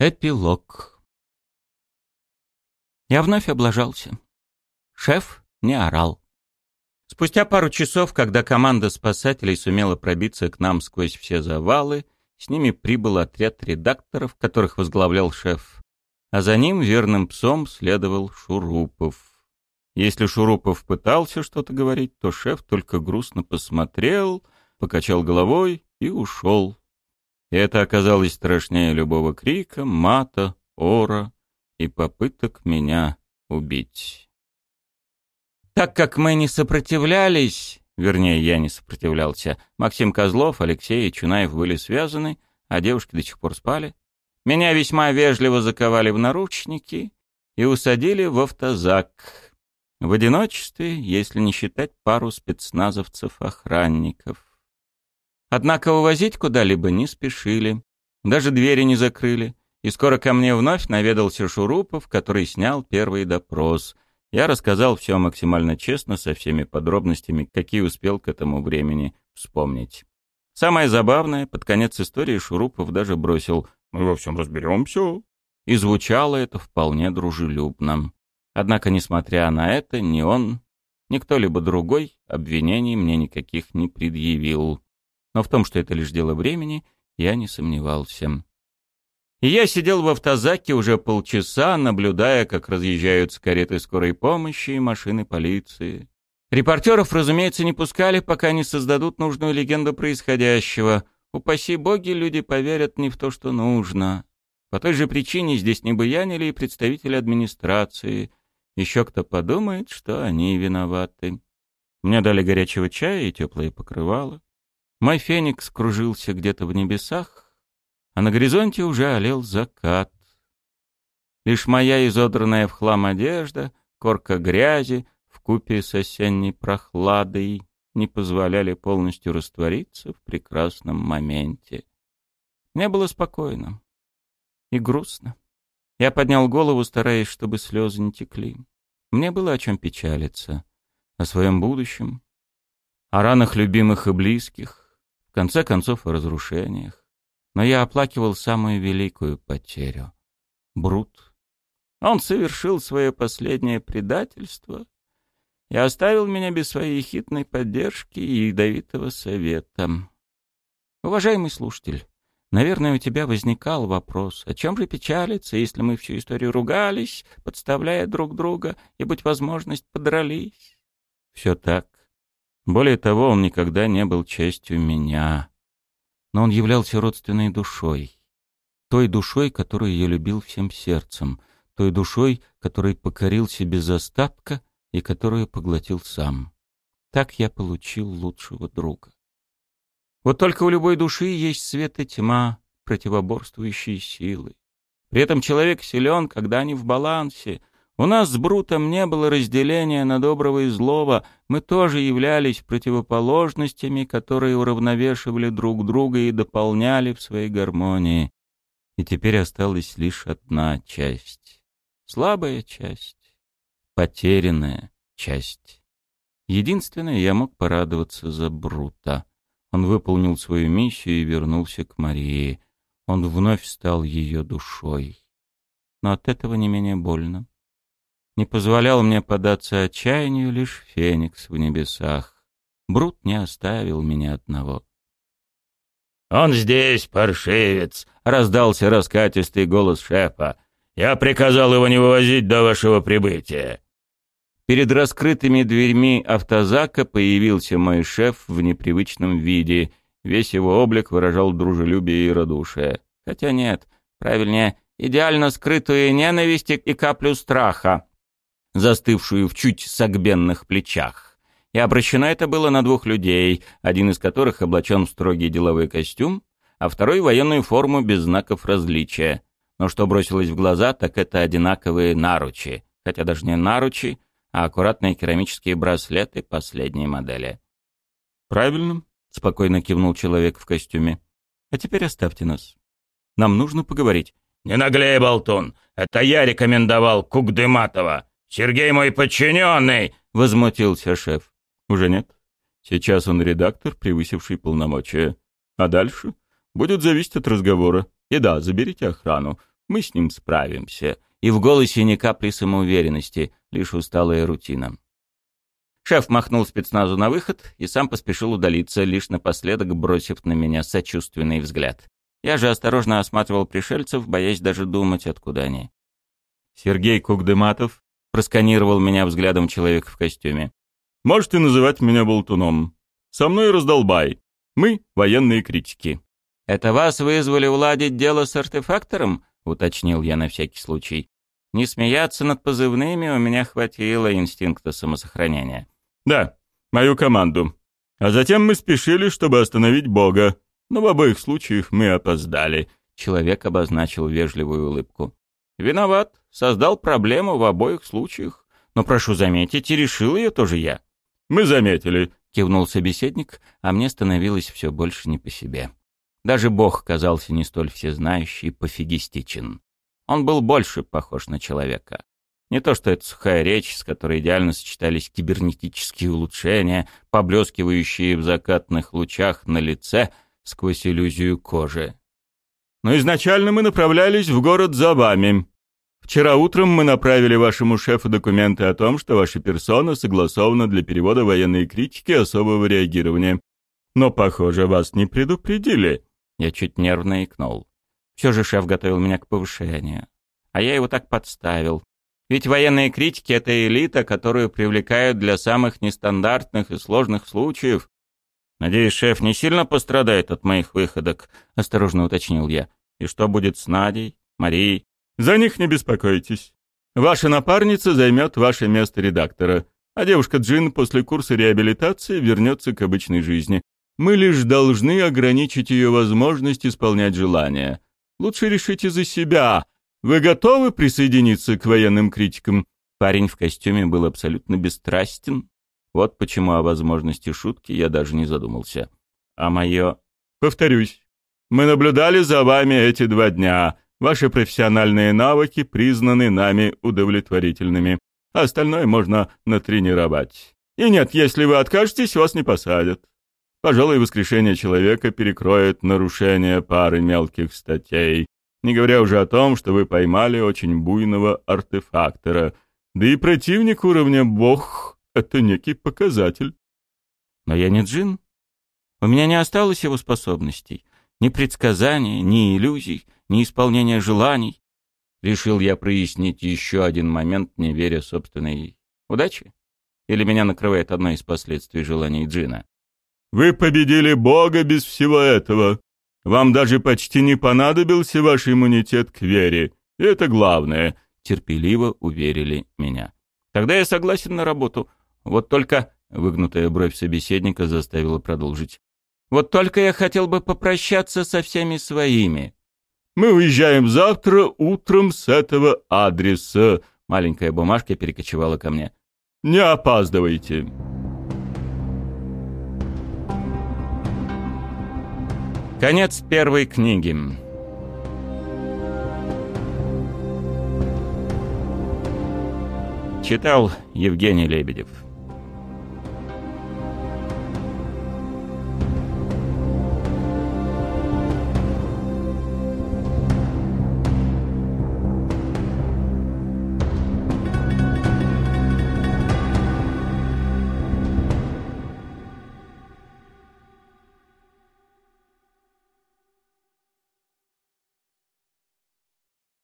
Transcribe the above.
Эпилог. Я вновь облажался. Шеф не орал. Спустя пару часов, когда команда спасателей сумела пробиться к нам сквозь все завалы, с ними прибыл отряд редакторов, которых возглавлял шеф. А за ним верным псом следовал Шурупов. Если Шурупов пытался что-то говорить, то шеф только грустно посмотрел, покачал головой и ушел. И это оказалось страшнее любого крика, мата, ора и попыток меня убить. Так как мы не сопротивлялись, вернее, я не сопротивлялся, Максим Козлов, Алексей и Чунаев были связаны, а девушки до сих пор спали, меня весьма вежливо заковали в наручники и усадили в автозак. В одиночестве, если не считать пару спецназовцев-охранников. Однако увозить куда-либо не спешили, даже двери не закрыли, и скоро ко мне вновь наведался Шурупов, который снял первый допрос. Я рассказал все максимально честно, со всеми подробностями, какие успел к этому времени вспомнить. Самое забавное, под конец истории Шурупов даже бросил «Мы во всем разберемся». И звучало это вполне дружелюбно. Однако, несмотря на это, ни он, ни кто-либо другой обвинений мне никаких не предъявил но в том, что это лишь дело времени, я не сомневался. И я сидел в автозаке уже полчаса, наблюдая, как разъезжаются кареты скорой помощи и машины полиции. Репортеров, разумеется, не пускали, пока не создадут нужную легенду происходящего. Упаси боги, люди поверят не в то, что нужно. По той же причине здесь не буянили и представители администрации. Еще кто подумает, что они виноваты. Мне дали горячего чая и теплое покрывало. Мой феникс кружился где-то в небесах, а на горизонте уже олел закат. Лишь моя изодранная в хлам одежда, корка грязи в купе с осенней прохладой не позволяли полностью раствориться в прекрасном моменте. Мне было спокойно и грустно. Я поднял голову, стараясь, чтобы слезы не текли. Мне было о чем печалиться. О своем будущем, о ранах любимых и близких, конце концов о разрушениях. Но я оплакивал самую великую потерю — Брут. Он совершил свое последнее предательство и оставил меня без своей хитной поддержки и ядовитого совета. Уважаемый слушатель, наверное, у тебя возникал вопрос, о чем же печалиться, если мы всю историю ругались, подставляя друг друга, и, быть возможность, подрались? Все так. Более того, он никогда не был частью меня. Но он являлся родственной душой. Той душой, которую я любил всем сердцем. Той душой, которой покорился без остатка и которую поглотил сам. Так я получил лучшего друга. Вот только у любой души есть свет и тьма, противоборствующие силы. При этом человек силен, когда они в балансе, у нас с Брутом не было разделения на доброго и злого, мы тоже являлись противоположностями, которые уравновешивали друг друга и дополняли в своей гармонии. И теперь осталась лишь одна часть. Слабая часть. Потерянная часть. Единственное, я мог порадоваться за Брута. Он выполнил свою миссию и вернулся к Марии. Он вновь стал ее душой. Но от этого не менее больно. Не позволял мне податься отчаянию лишь феникс в небесах. Брут не оставил меня одного. «Он здесь, паршивец!» — раздался раскатистый голос шефа. «Я приказал его не вывозить до вашего прибытия». Перед раскрытыми дверьми автозака появился мой шеф в непривычном виде. Весь его облик выражал дружелюбие и радушие. Хотя нет, правильнее, идеально скрытую ненависть и каплю страха застывшую в чуть согбенных плечах. И обращено это было на двух людей, один из которых облачен в строгий деловой костюм, а второй — военную форму без знаков различия. Но что бросилось в глаза, так это одинаковые наручи, хотя даже не наручи, а аккуратные керамические браслеты последней модели. «Правильно», — спокойно кивнул человек в костюме. «А теперь оставьте нас. Нам нужно поговорить». «Не наглей, болтун! Это я рекомендовал Кукдыматова. «Сергей мой подчиненный!» — возмутился шеф. «Уже нет. Сейчас он редактор, превысивший полномочия. А дальше? Будет зависеть от разговора. И да, заберите охрану. Мы с ним справимся. И в голосе ни капли самоуверенности, лишь усталая рутина. Шеф махнул спецназу на выход и сам поспешил удалиться, лишь напоследок бросив на меня сочувственный взгляд. Я же осторожно осматривал пришельцев, боясь даже думать, откуда они. Сергей Кугдематов просканировал меня взглядом человека в костюме. «Можете называть меня болтуном. Со мной раздолбай. Мы — военные критики». «Это вас вызвали уладить дело с артефактором?» — уточнил я на всякий случай. Не смеяться над позывными у меня хватило инстинкта самосохранения. «Да, мою команду. А затем мы спешили, чтобы остановить Бога. Но в обоих случаях мы опоздали». Человек обозначил вежливую улыбку. «Виноват. Создал проблему в обоих случаях. Но, прошу заметить, и решил ее тоже я». «Мы заметили», — кивнул собеседник, а мне становилось все больше не по себе. Даже Бог казался не столь всезнающий пофигистичен. Он был больше похож на человека. Не то что эта сухая речь, с которой идеально сочетались кибернетические улучшения, поблескивающие в закатных лучах на лице сквозь иллюзию кожи. «Но изначально мы направлялись в город за вами. Вчера утром мы направили вашему шефу документы о том, что ваша персона согласована для перевода военной критики особого реагирования. Но, похоже, вас не предупредили». Я чуть нервно икнул. Все же шеф готовил меня к повышению. А я его так подставил. Ведь военные критики — это элита, которую привлекают для самых нестандартных и сложных случаев. «Надеюсь, шеф не сильно пострадает от моих выходок», — осторожно уточнил я. «И что будет с Надей, Марией?» «За них не беспокойтесь. Ваша напарница займет ваше место редактора, а девушка Джин после курса реабилитации вернется к обычной жизни. Мы лишь должны ограничить ее возможность исполнять желания. Лучше решите за себя, вы готовы присоединиться к военным критикам?» Парень в костюме был абсолютно бесстрастен. Вот почему о возможности шутки я даже не задумался. А мое... Повторюсь, мы наблюдали за вами эти два дня. Ваши профессиональные навыки признаны нами удовлетворительными. Остальное можно натренировать. И нет, если вы откажетесь, вас не посадят. Пожалуй, воскрешение человека перекроет нарушение пары мелких статей не говоря уже о том, что вы поймали очень буйного артефактора. Да и противник уровня бог — это некий показатель. Но я не джин. У меня не осталось его способностей. Ни предсказания, ни иллюзий, ни исполнения желаний. Решил я прояснить еще один момент, не веря собственной удаче. Или меня накрывает одно из последствий желаний джина? «Вы победили Бога без всего этого», вам даже почти не понадобился ваш иммунитет к вере. И это главное», — терпеливо уверили меня. «Тогда я согласен на работу. Вот только...» — выгнутая бровь собеседника заставила продолжить. «Вот только я хотел бы попрощаться со всеми своими». «Мы уезжаем завтра утром с этого адреса». Маленькая бумажка перекочевала ко мне. «Не опаздывайте». Конец первой книги. Читал Евгений Лебедев.